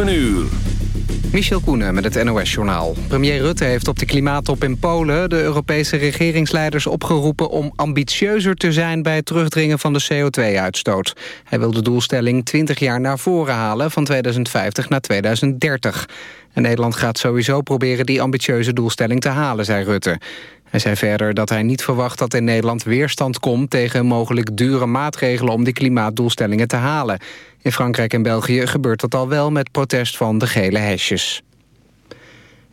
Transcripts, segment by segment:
7 uur. Michel Koenen met het NOS-journaal. Premier Rutte heeft op de klimaattop in Polen... de Europese regeringsleiders opgeroepen om ambitieuzer te zijn... bij het terugdringen van de CO2-uitstoot. Hij wil de doelstelling 20 jaar naar voren halen... van 2050 naar 2030. En Nederland gaat sowieso proberen die ambitieuze doelstelling te halen, zei Rutte. Hij zei verder dat hij niet verwacht dat in Nederland weerstand komt... tegen mogelijk dure maatregelen om die klimaatdoelstellingen te halen. In Frankrijk en België gebeurt dat al wel met protest van de gele hesjes.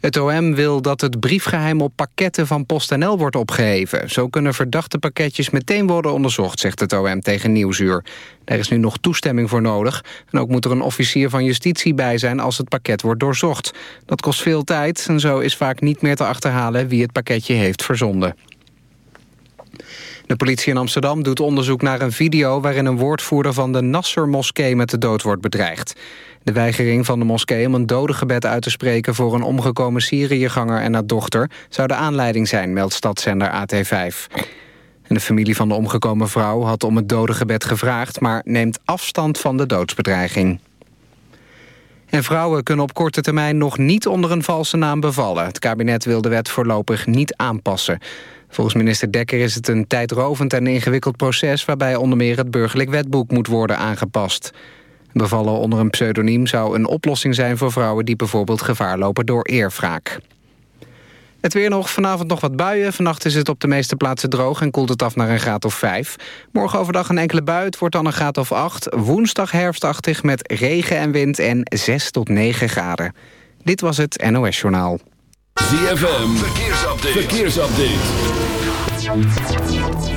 Het OM wil dat het briefgeheim op pakketten van PostNL wordt opgeheven. Zo kunnen verdachte pakketjes meteen worden onderzocht, zegt het OM tegen Nieuwsuur. Er is nu nog toestemming voor nodig. En ook moet er een officier van justitie bij zijn als het pakket wordt doorzocht. Dat kost veel tijd en zo is vaak niet meer te achterhalen wie het pakketje heeft verzonden. De politie in Amsterdam doet onderzoek naar een video... waarin een woordvoerder van de Nasser-moskee met de dood wordt bedreigd. De weigering van de moskee om een dodengebed uit te spreken... voor een omgekomen Syriëganger en haar dochter... zou de aanleiding zijn, meldt stadszender AT5. En de familie van de omgekomen vrouw had om het dodengebed gevraagd... maar neemt afstand van de doodsbedreiging. En vrouwen kunnen op korte termijn nog niet onder een valse naam bevallen. Het kabinet wil de wet voorlopig niet aanpassen. Volgens minister Dekker is het een tijdrovend en ingewikkeld proces... waarbij onder meer het burgerlijk wetboek moet worden aangepast. Bevallen onder een pseudoniem zou een oplossing zijn voor vrouwen... die bijvoorbeeld gevaar lopen door eerwraak. Het weer nog, vanavond nog wat buien. Vannacht is het op de meeste plaatsen droog en koelt het af naar een graad of 5. Morgen overdag een enkele bui, het wordt dan een graad of 8. Woensdag herfstachtig met regen en wind en 6 tot 9 graden. Dit was het NOS Journaal. ZFM, verkeersupdate. verkeersupdate.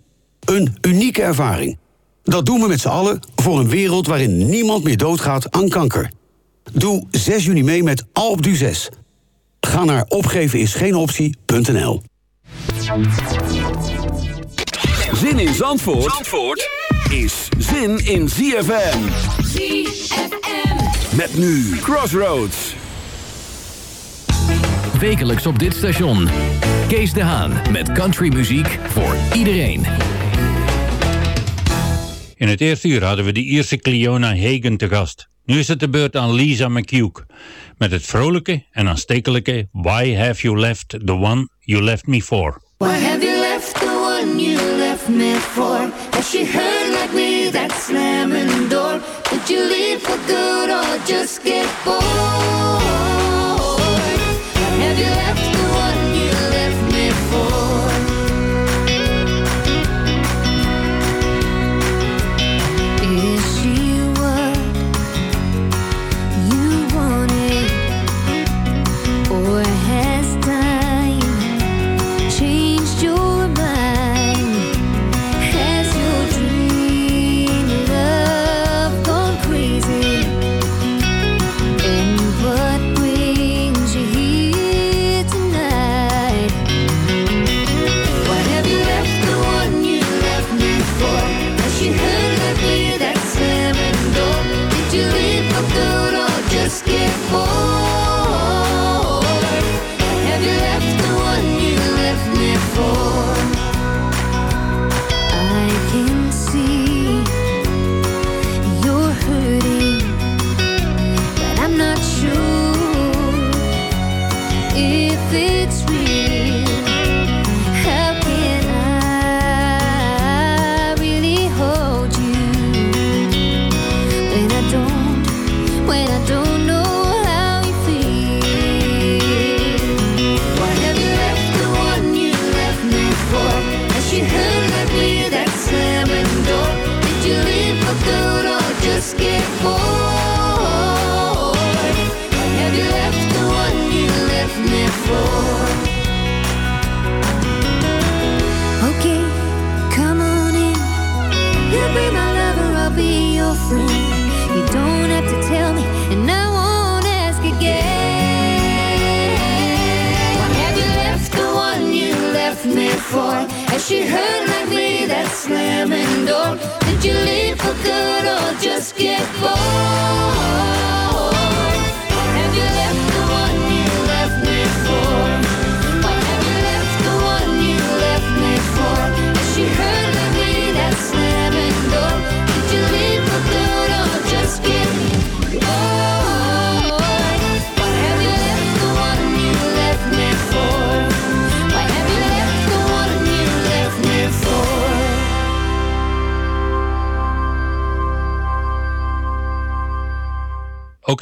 Een unieke ervaring. Dat doen we met z'n allen voor een wereld waarin niemand meer doodgaat aan kanker. Doe 6 juni mee met Alpe d'Huez. Ga naar opgevenisgeenoptie.nl Zin in Zandvoort, Zandvoort is zin in ZFM. ZFM. Met nu Crossroads. Wekelijks op dit station. Kees de Haan met countrymuziek voor iedereen. In het eerste uur hadden we de Ierse Cleona Hagen te gast. Nu is het de beurt aan Lisa McHugh. Met het vrolijke en aanstekelijke Why Have You Left The One You Left Me For. Why have you left the one you left me for? Has she heard like me that slamming door? Did you leave for good or just get bored? Have you left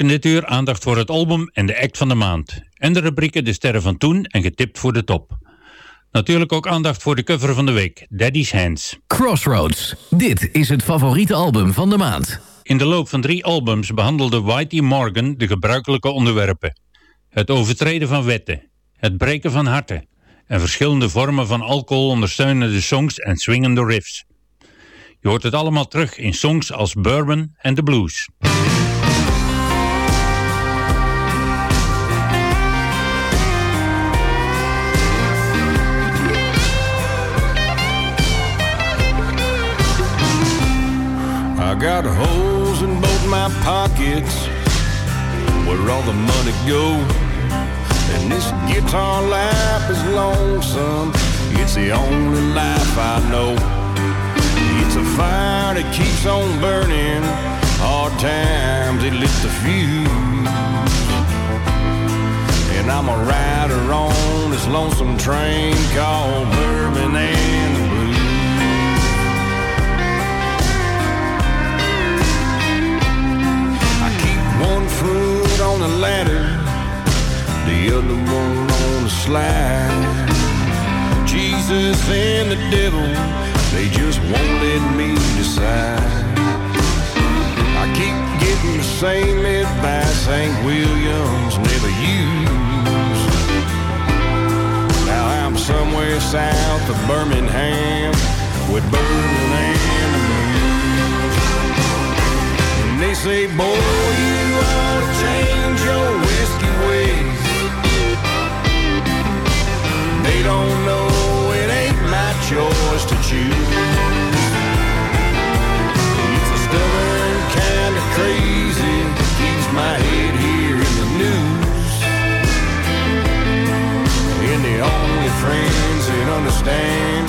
Ook in dit uur aandacht voor het album en de act van de maand. En de rubrieken De Sterren van Toen en Getipt voor de Top. Natuurlijk ook aandacht voor de cover van de week, Daddy's Hands. Crossroads. Dit is het favoriete album van de maand. In de loop van drie albums behandelde Whitey Morgan de gebruikelijke onderwerpen. Het overtreden van wetten, het breken van harten en verschillende vormen van alcohol ondersteunen de songs en swingende riffs. Je hoort het allemaal terug in songs als Bourbon en The Blues. I got holes in both my pockets where all the money goes. And this guitar life is lonesome. It's the only life I know. It's a fire that keeps on burning. Hard times it lit the fuse. And I'm a rider on this lonesome train called Bourbon on the ladder, the other one on the slide. Jesus and the devil, they just won't let me decide. I keep getting the same advice St. Williams never used. Now I'm somewhere south of Birmingham with bourbon they say, boy, you ought to change your whiskey ways. They don't know it ain't my choice to choose. It's a stubborn kind of crazy that keeps my head here in the news. And the only friends that understand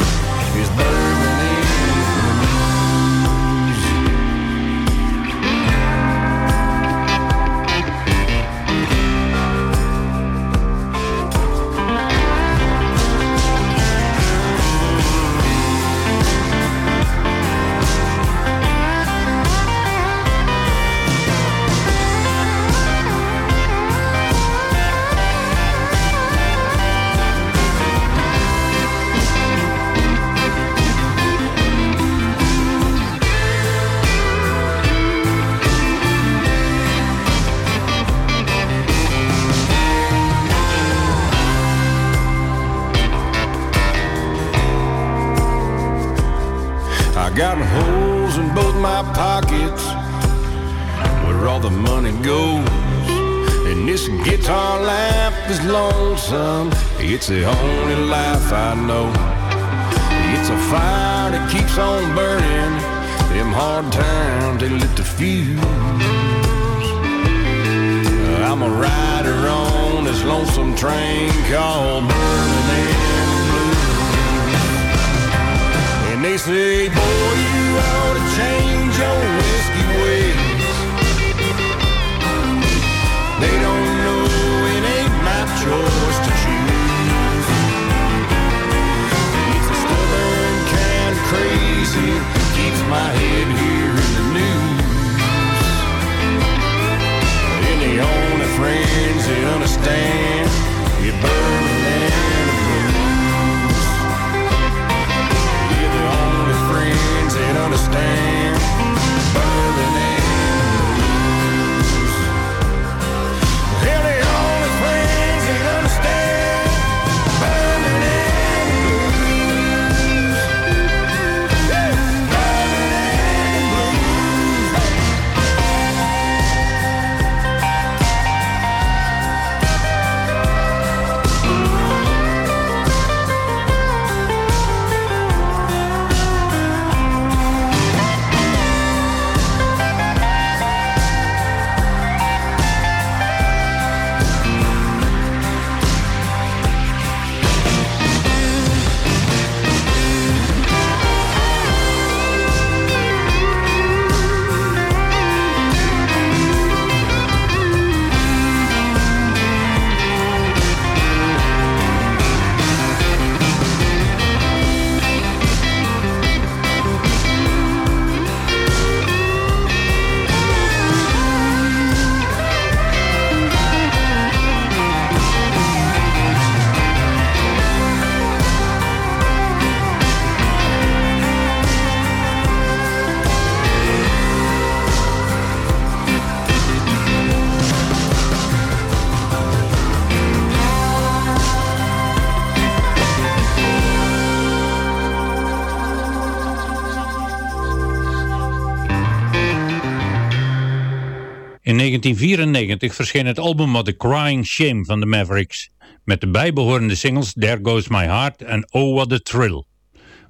1994 verscheen het album The Crying Shame van de Mavericks, met de bijbehorende singles There Goes My Heart en Oh What a Thrill.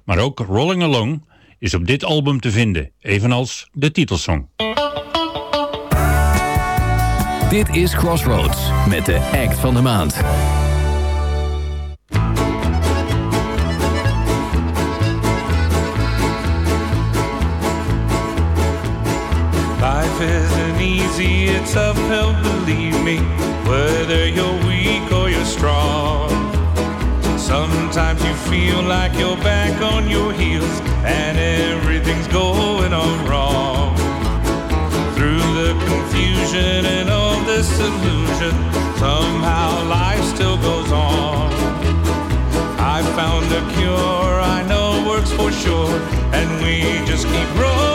Maar ook Rolling Along is op dit album te vinden, evenals de titelsong. Dit is Crossroads met de act van de maand. It's uphill, believe me, whether you're weak or you're strong. Sometimes you feel like you're back on your heels and everything's going on wrong. Through the confusion and all this illusion, somehow life still goes on. I found a cure I know works for sure, and we just keep rolling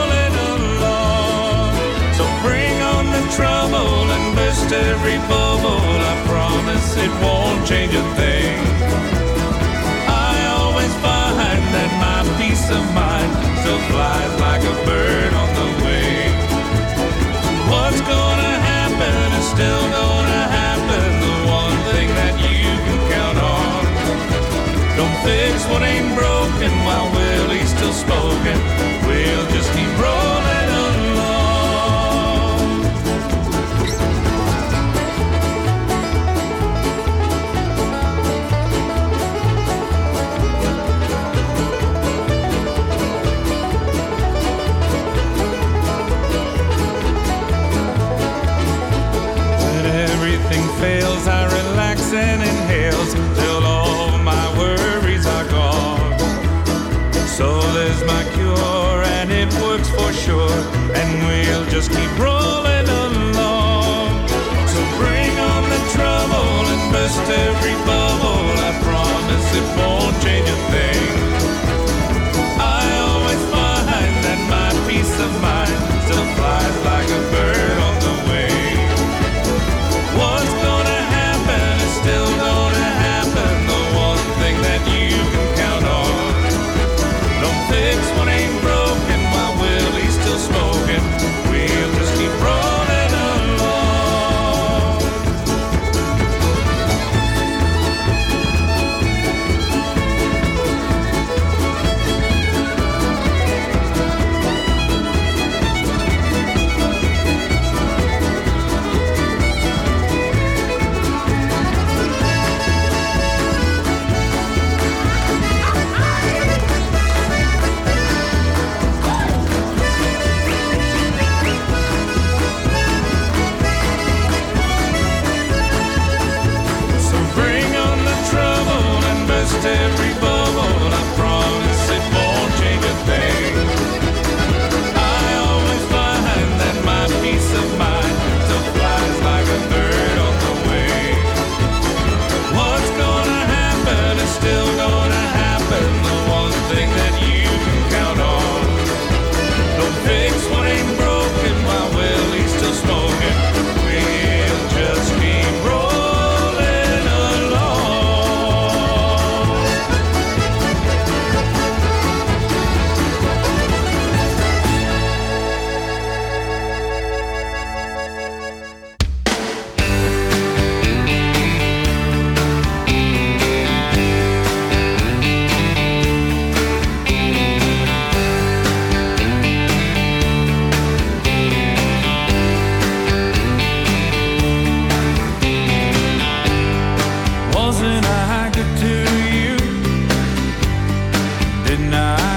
burst every bubble. I promise it won't change a thing. I always find that my peace of mind still flies like a bird on the wing. What's gonna happen is still gonna happen. The one thing that you can count on. Don't fix what ain't broken while Willie's still smoking. We'll just keep keep rolling. midnight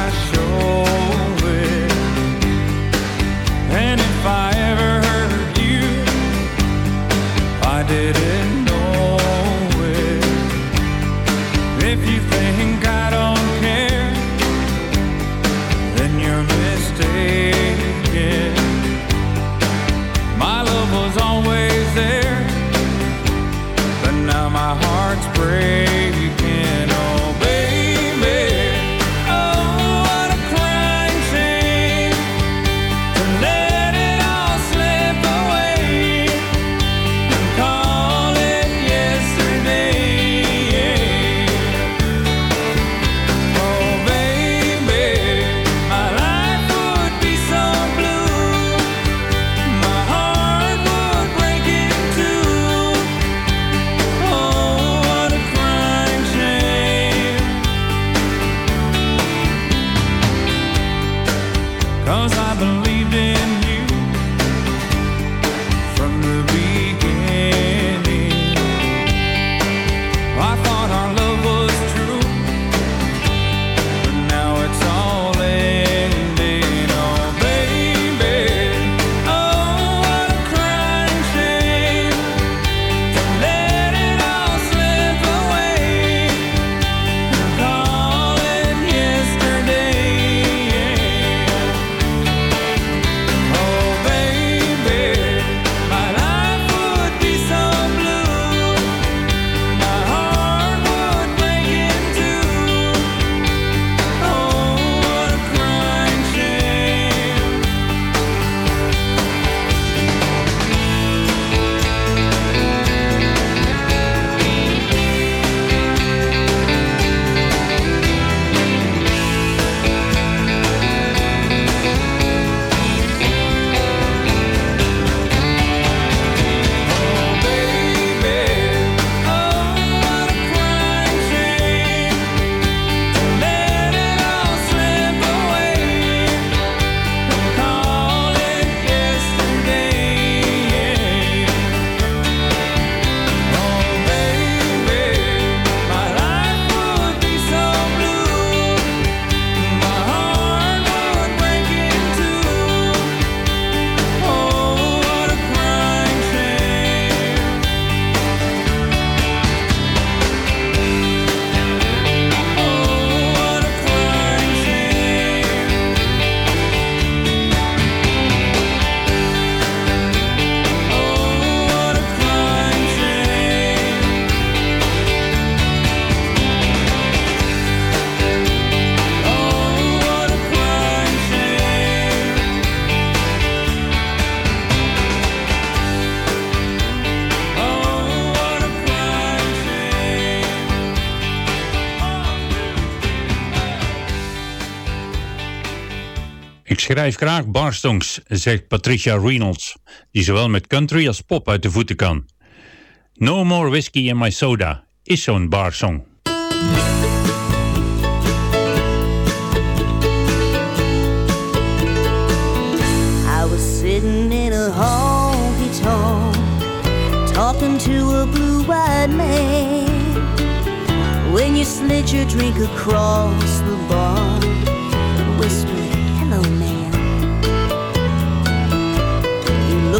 schrijf graag barstongs, zegt Patricia Reynolds, die zowel met country als pop uit de voeten kan. No More Whiskey in My Soda is zo'n barsong. I was sitting in a Talking to a blue-eyed When you slid your drink across the bar whispered, Hello, man.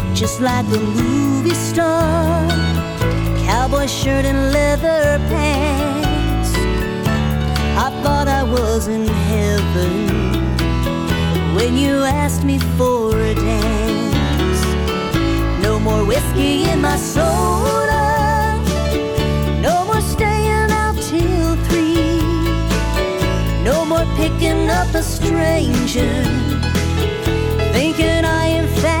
look just like a movie star. Cowboy shirt and leather pants. I thought I was in heaven when you asked me for a dance. No more whiskey in my soda. No more staying out till three. No more picking up a stranger. Thinking I am fat.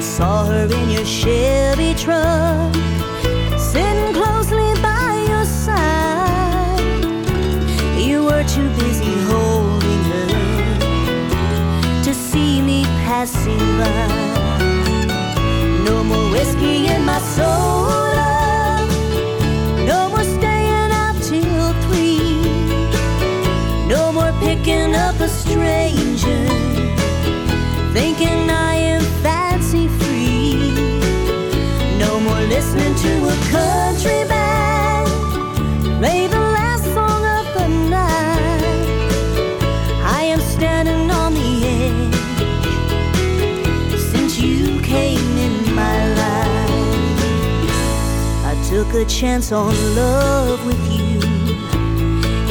I saw her in your Chevy truck, sitting closely by your side. You were too busy holding her to see me passing by. No more whiskey in my soda. No more staying up till three. No more picking up a stranger, thinking I am. Took a chance on love with you.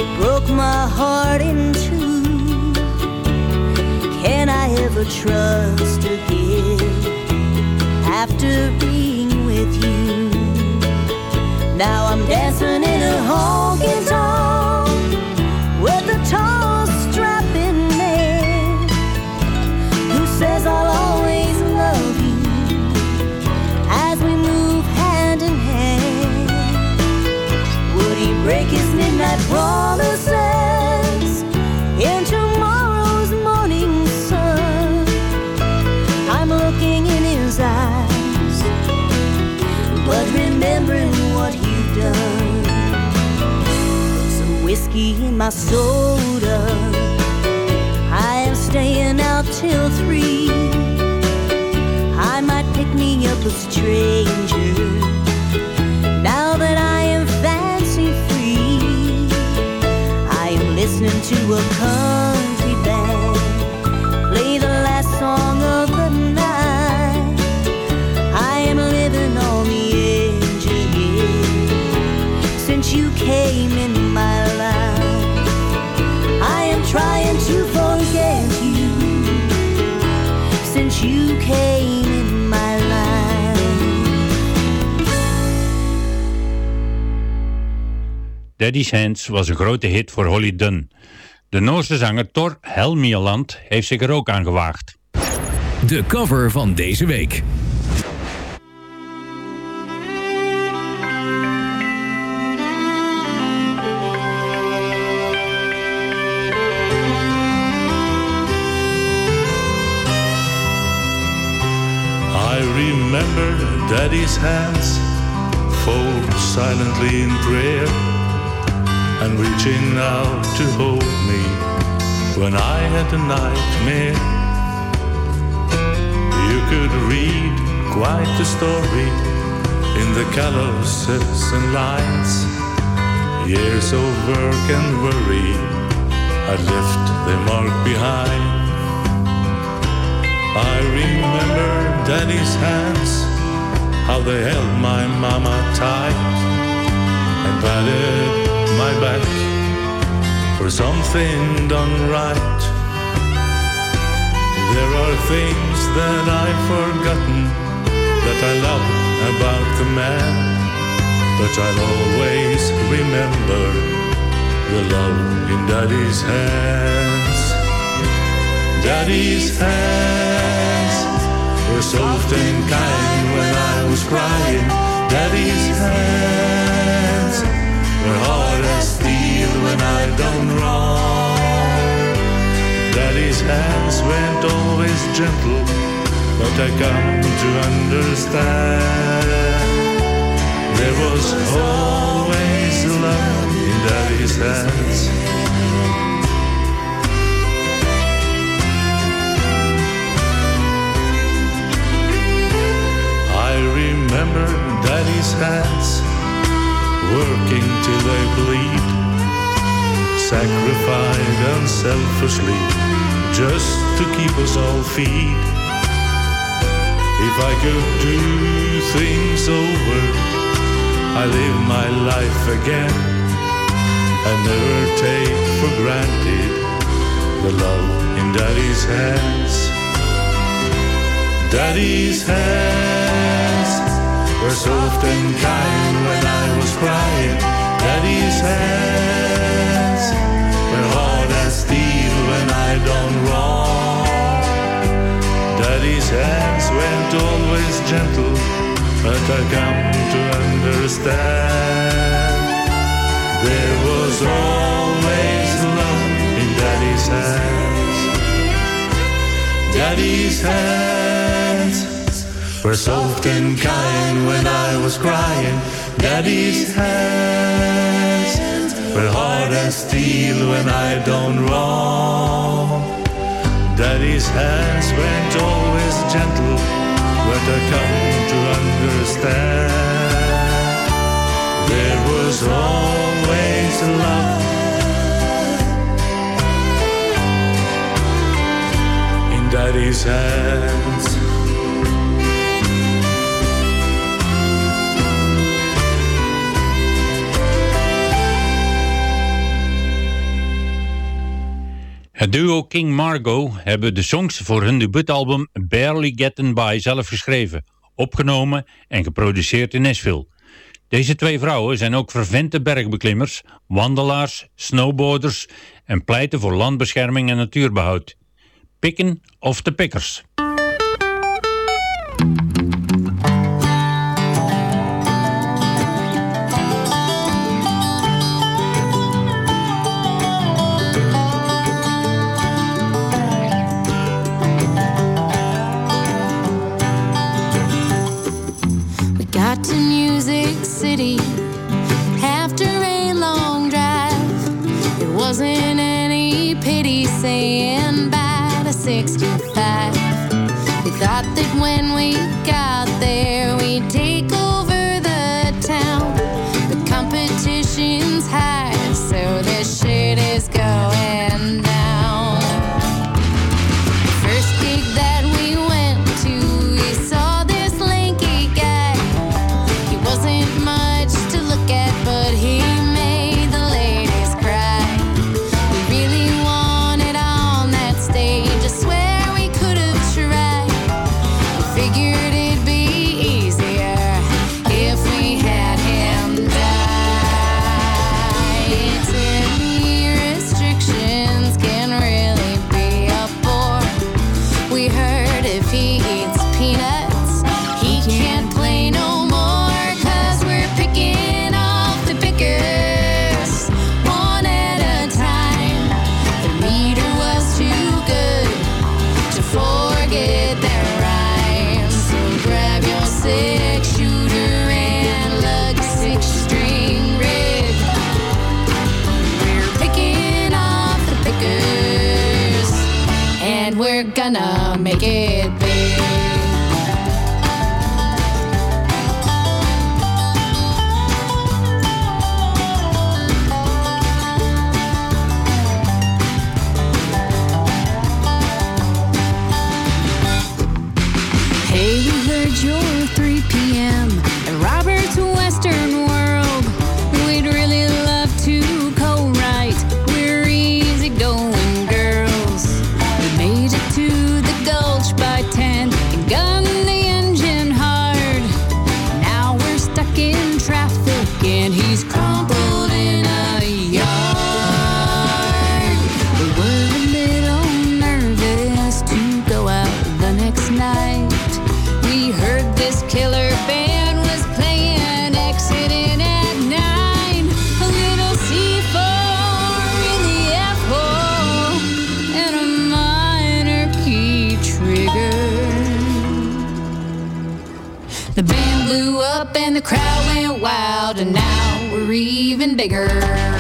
It broke my heart in two. Can I ever trust again after being with you? Now I'm dancing in a honky tonk with a tall, strapping man who says I'll always love you as we move hand in hand. Would he break his midnight promises whiskey in my soda. I am staying out till three. I might pick me up a stranger. Now that I am fancy free, I am listening to a country Daddy's Hands was een grote hit voor Holly Dunn. De Noorse zanger Thor Helmierland heeft zich er ook aan gewaagd. De cover van deze week. I remember Daddy's hands fold silently in prayer and reaching out to hold me when I had a nightmare. You could read quite a story in the callouses and lines. Years of work and worry had left their mark behind. I remember Daddy's hands, how they held my mama tight and patted my back for something done right. There are things that I've forgotten that I love about the man, but I'll always remember the love in Daddy's hands. Daddy's hands were soft and kind when I was crying. Daddy's hands were hard as steel when I done wrong. Daddy's hands weren't always gentle, but I come to understand. There was always love in Daddy's hands. I remember Daddy's hands working till they bleed, sacrificed unselfishly just to keep us all feed. If I could do things over, I live my life again and never take for granted the love in Daddy's hands. Daddy's hands were soft and kind when I was crying. Daddy's hands were hard as steel when I done wrong. Daddy's hands went always gentle, but I come to understand. There was always love in Daddy's hands. Daddy's hands were soft and kind when I was crying. Daddy's hands were hard as steel when I done wrong. Daddy's hands weren't always gentle, but I come to understand there was always love. In Daddy's hands. Het duo King Margo hebben de songs voor hun debuutalbum Barely Getting By zelf geschreven, opgenomen en geproduceerd in Nashville. Deze twee vrouwen zijn ook vervente bergbeklimmers, wandelaars, snowboarders en pleiten voor landbescherming en natuurbehoud. Pikken of de pikkers. p.m. the crowd went wild, and now we're even bigger.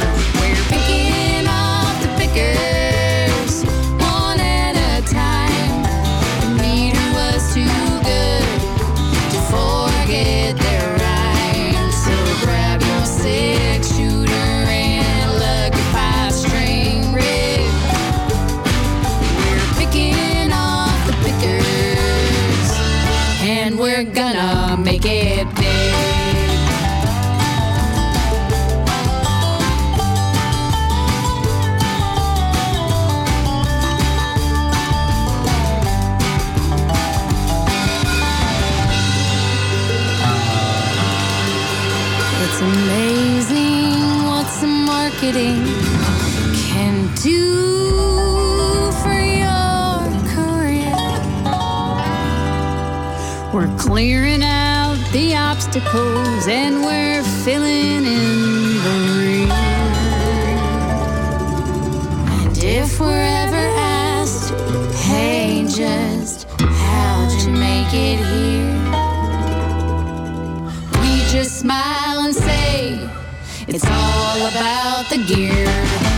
obstacles and we're filling in the rear. And if we're ever asked, hey, just how'd you make it here? We just smile and say, it's all about the gear.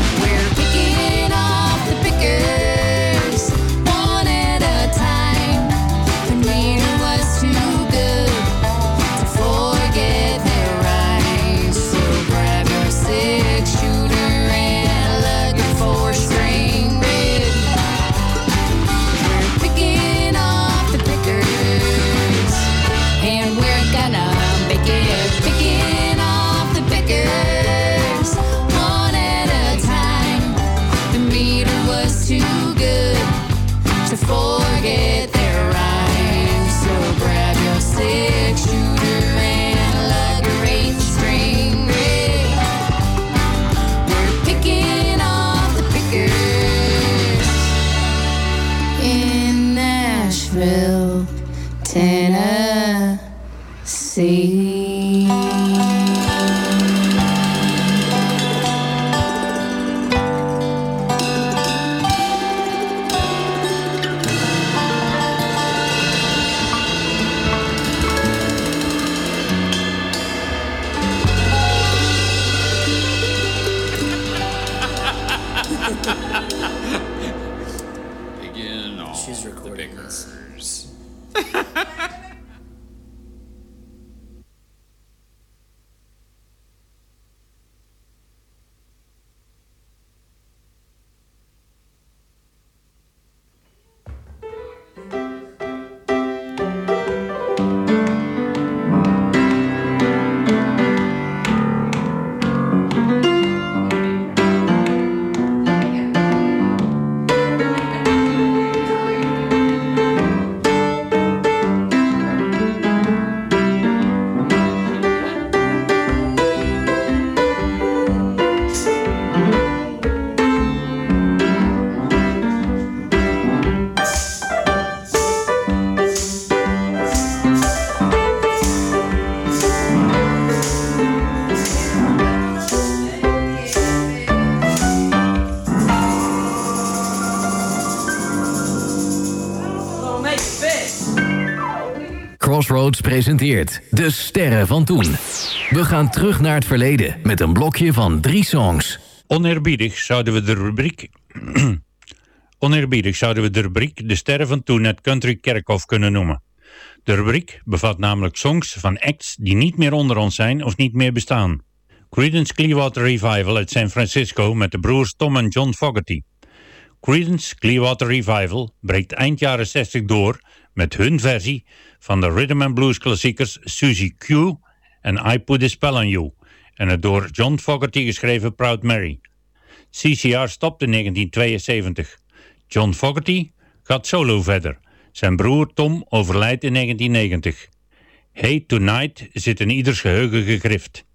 Presenteert De Sterren van Toen. We gaan terug naar het verleden met een blokje van drie songs. Oneerbiedig zouden we de rubriek... Oneerbiedig zouden we de rubriek De Sterren van Toen het Country Kerkhof kunnen noemen. De rubriek bevat namelijk songs van acts die niet meer onder ons zijn of niet meer bestaan. Creedence Clearwater Revival uit San Francisco met de broers Tom en John Fogerty. Creedence Clearwater Revival breekt eind jaren 60 door met hun versie van de rhythm and blues klassiekers Susie Q en I Put a Spell on You en het door John Fogerty geschreven Proud Mary. CCR stopt in 1972. John Fogerty gaat solo verder. Zijn broer Tom overlijdt in 1990. Hey Tonight zit in ieders geheugen gegrift.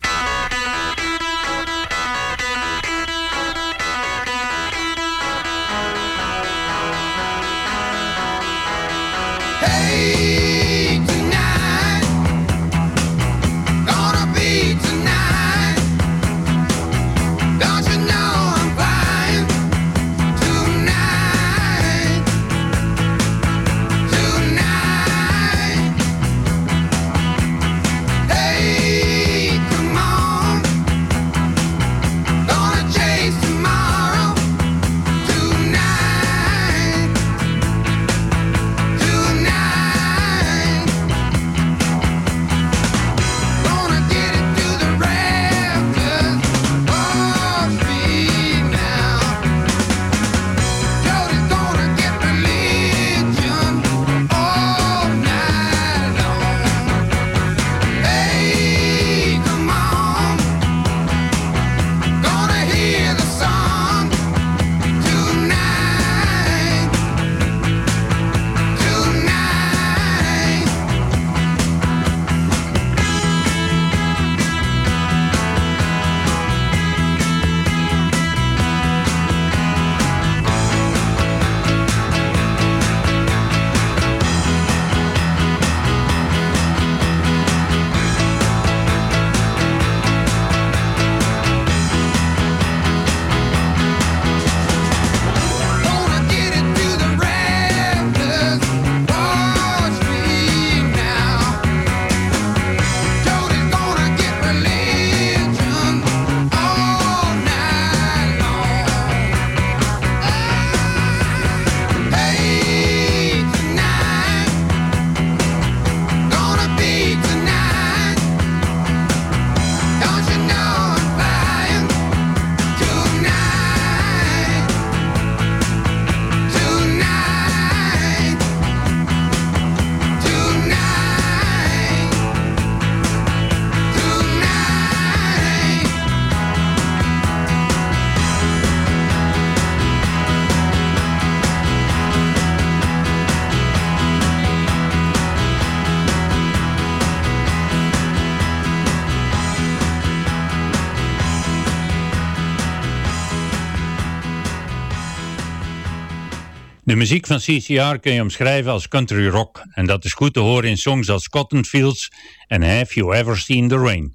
De muziek van CCR kun je omschrijven als country rock en dat is goed te horen in songs als Cotton Fields en Have You Ever Seen the Rain.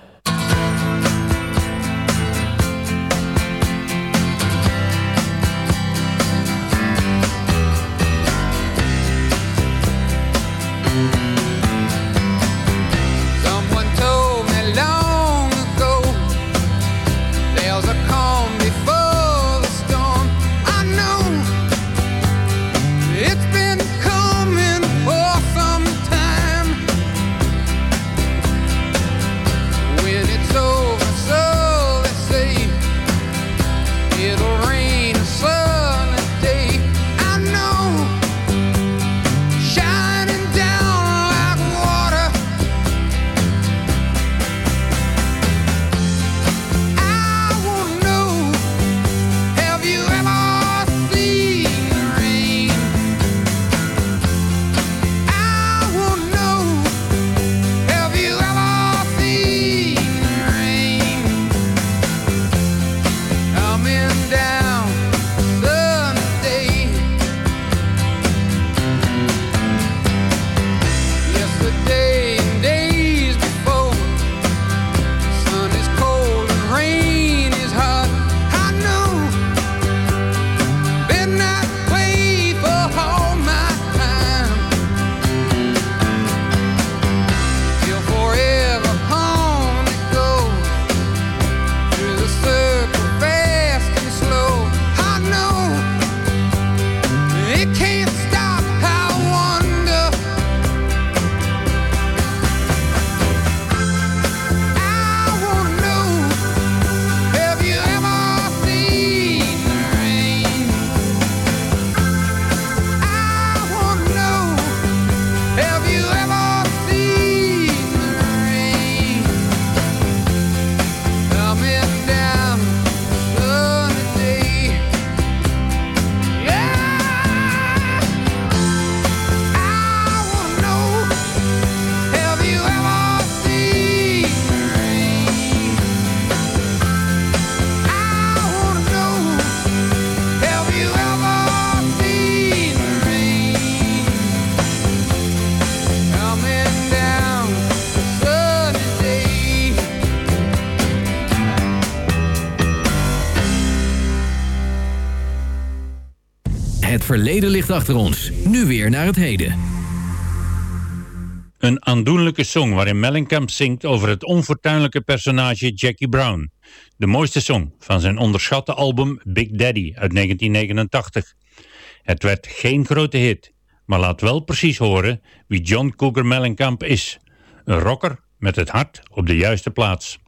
verleden ligt achter ons. Nu weer naar het heden. Een aandoenlijke song waarin Mellencamp zingt over het onfortuinlijke personage Jackie Brown. De mooiste song van zijn onderschatte album Big Daddy uit 1989. Het werd geen grote hit, maar laat wel precies horen wie John Cougar Mellencamp is. Een rocker met het hart op de juiste plaats.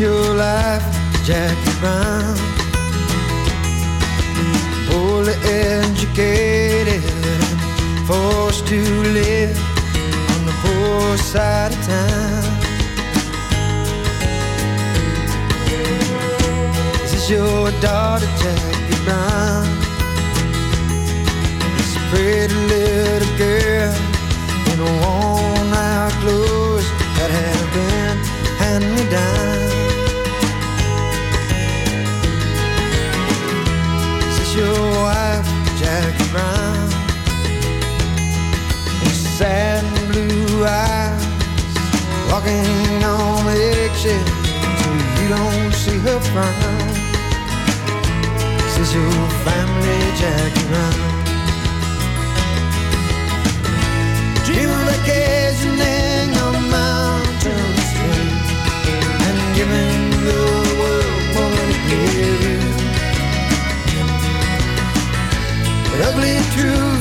Your life, Jackie Brown? Poorly educated, forced to live on the poor side of town. Is this your daughter, Jackie Brown? This pretty little girl in worn out clothes that have been handed walking on eggshells so you don't see her frown. Is your family, Jackie Brown? Dream of vacationing on mountain street and giving the world than it gave you. But ugly truth,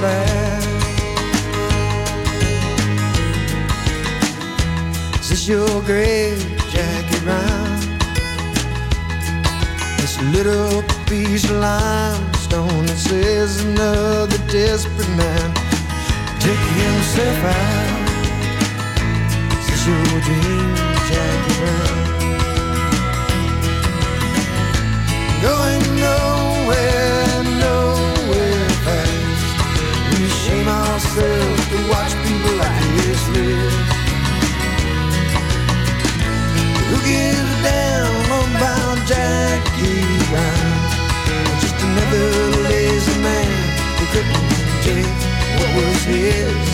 back. Is your grave, Jackie Brown? This little piece of limestone that says another desperate man took himself out. Is this your dream, Jackie Brown? Going nowhere ourselves to watch people like this live. Who gives a damn about Jackie Brown? Just another lazy man who couldn't take what was his.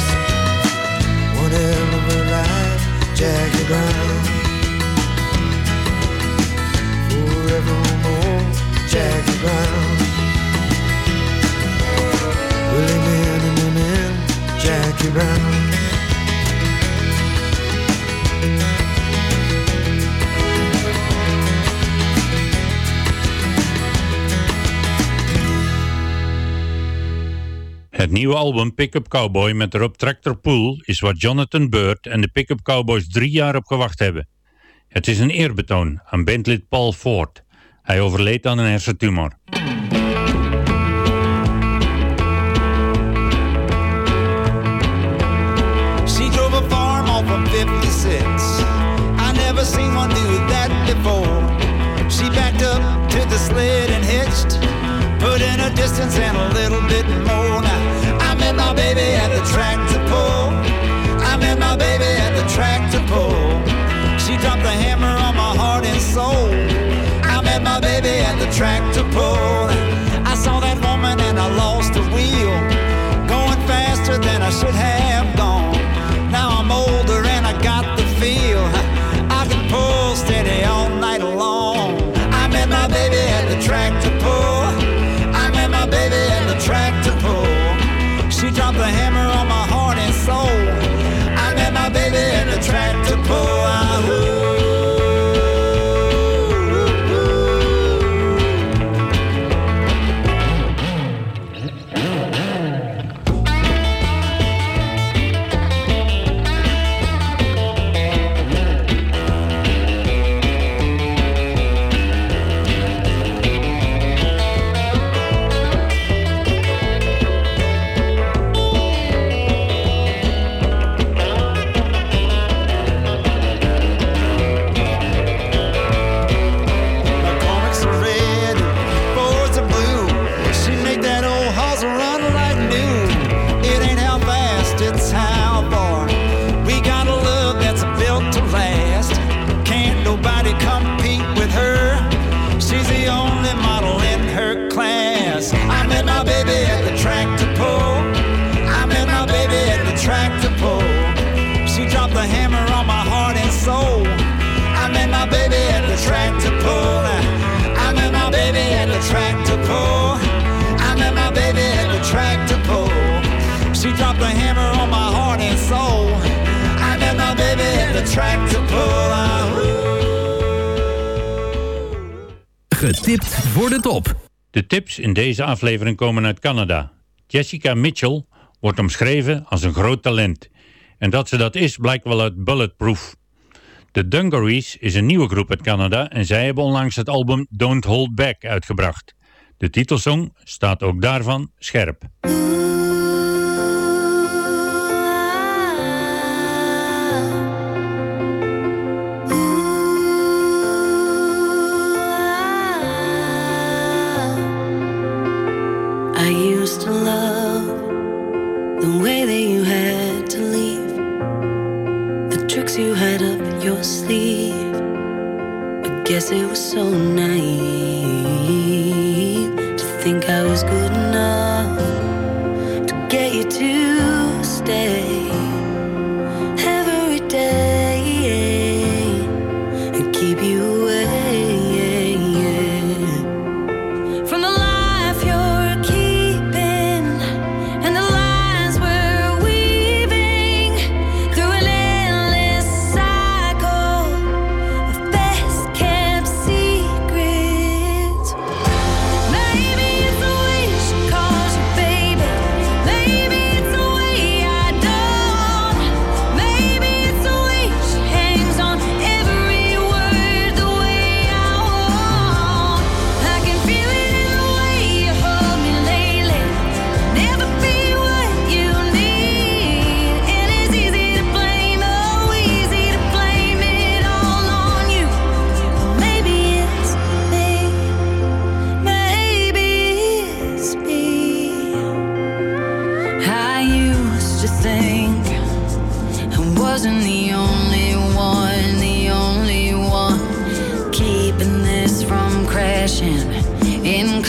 One hell of a life, Jackie Brown. Forevermore, Jackie Brown. Het nieuwe album Pickup Cowboy met erop Tractor Pool is waar Jonathan Bird en de Pickup Cowboys drie jaar op gewacht hebben. Het is een eerbetoon aan bandlid Paul Ford. Hij overleed aan een hersentumor. knew that before. She backed up to the sled and hitched, put in a distance and a little bit more. Now, I met my baby at the to pull. I met my baby at the to pull. She dropped a hammer on my heart and soul. I met my baby at the to pull. Getipt voor de top. De tips in deze aflevering komen uit Canada. Jessica Mitchell wordt omschreven als een groot talent. En dat ze dat is blijkt wel uit Bulletproof. De Dungarees is een nieuwe groep uit Canada en zij hebben onlangs het album Don't Hold Back uitgebracht. De titelsong staat ook daarvan scherp.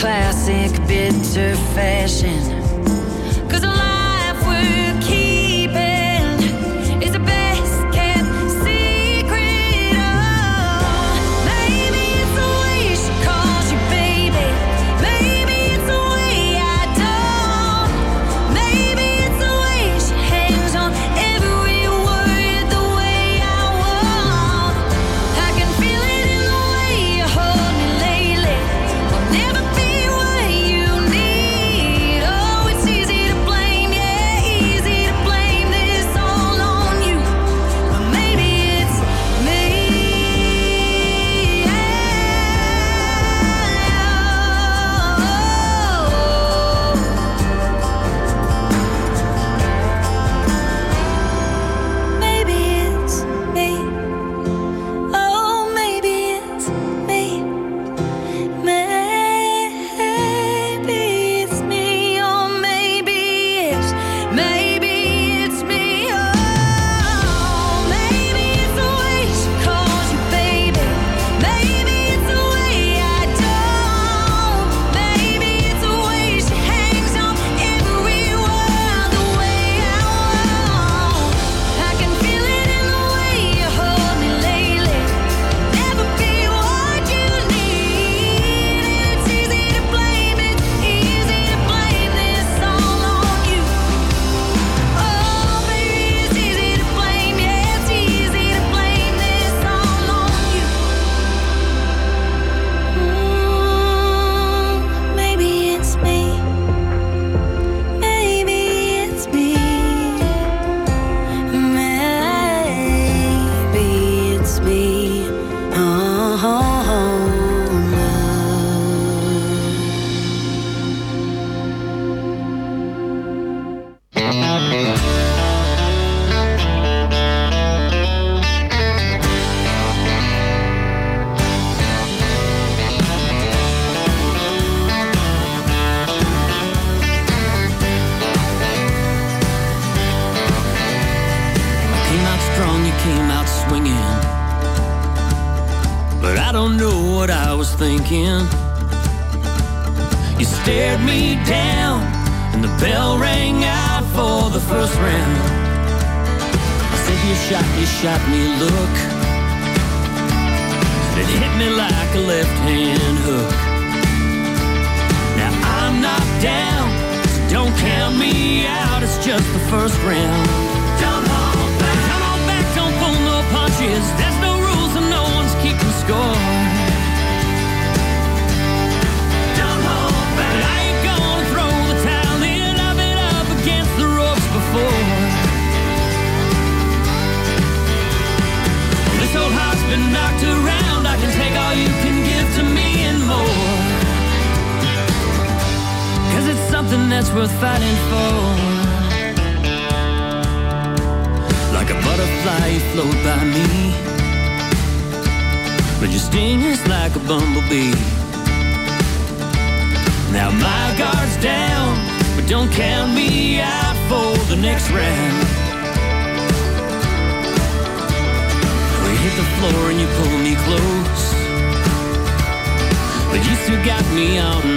classic bitter fashion.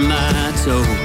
my soul. Oh.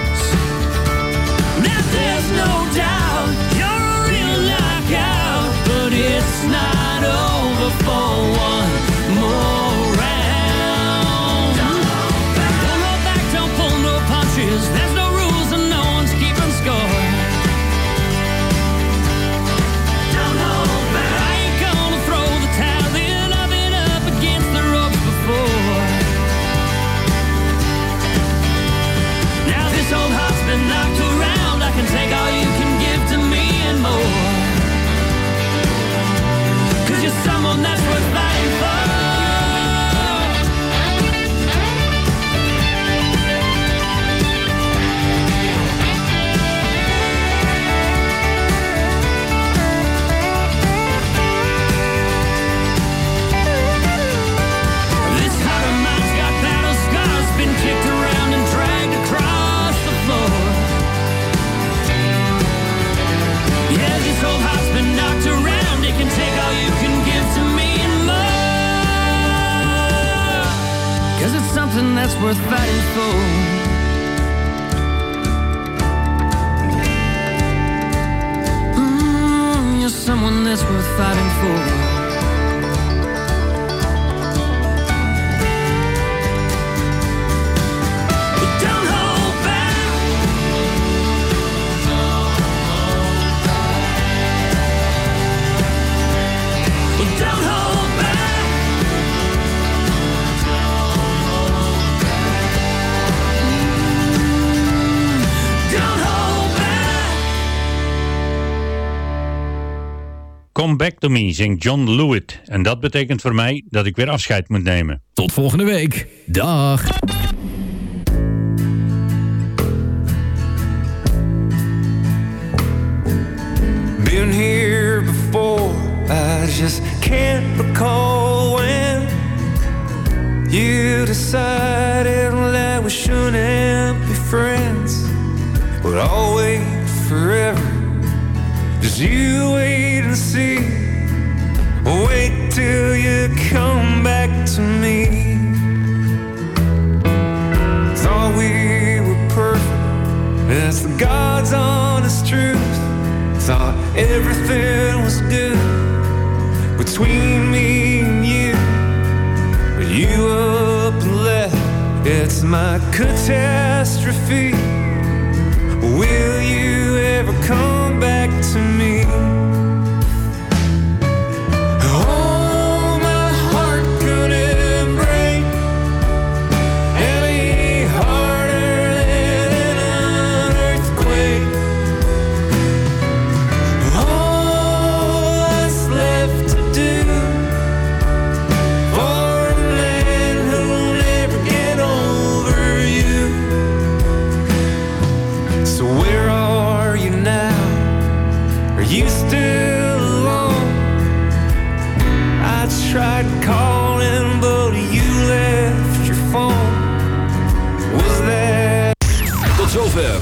worth fighting for. Mm, someone that's worth fighting for. Come Back To Me zingt John Lewitt. En dat betekent voor mij dat ik weer afscheid moet nemen. Tot volgende week. Dag. Been here before, I just can't recall when You decided that we shouldn't be friends But always forever you wait and see. Wait till you come back to me. Thought we were perfect. That's the God's honest truth. Thought everything was good between me and you. But you up and left. It's my catastrophe. Will you? never come back to me.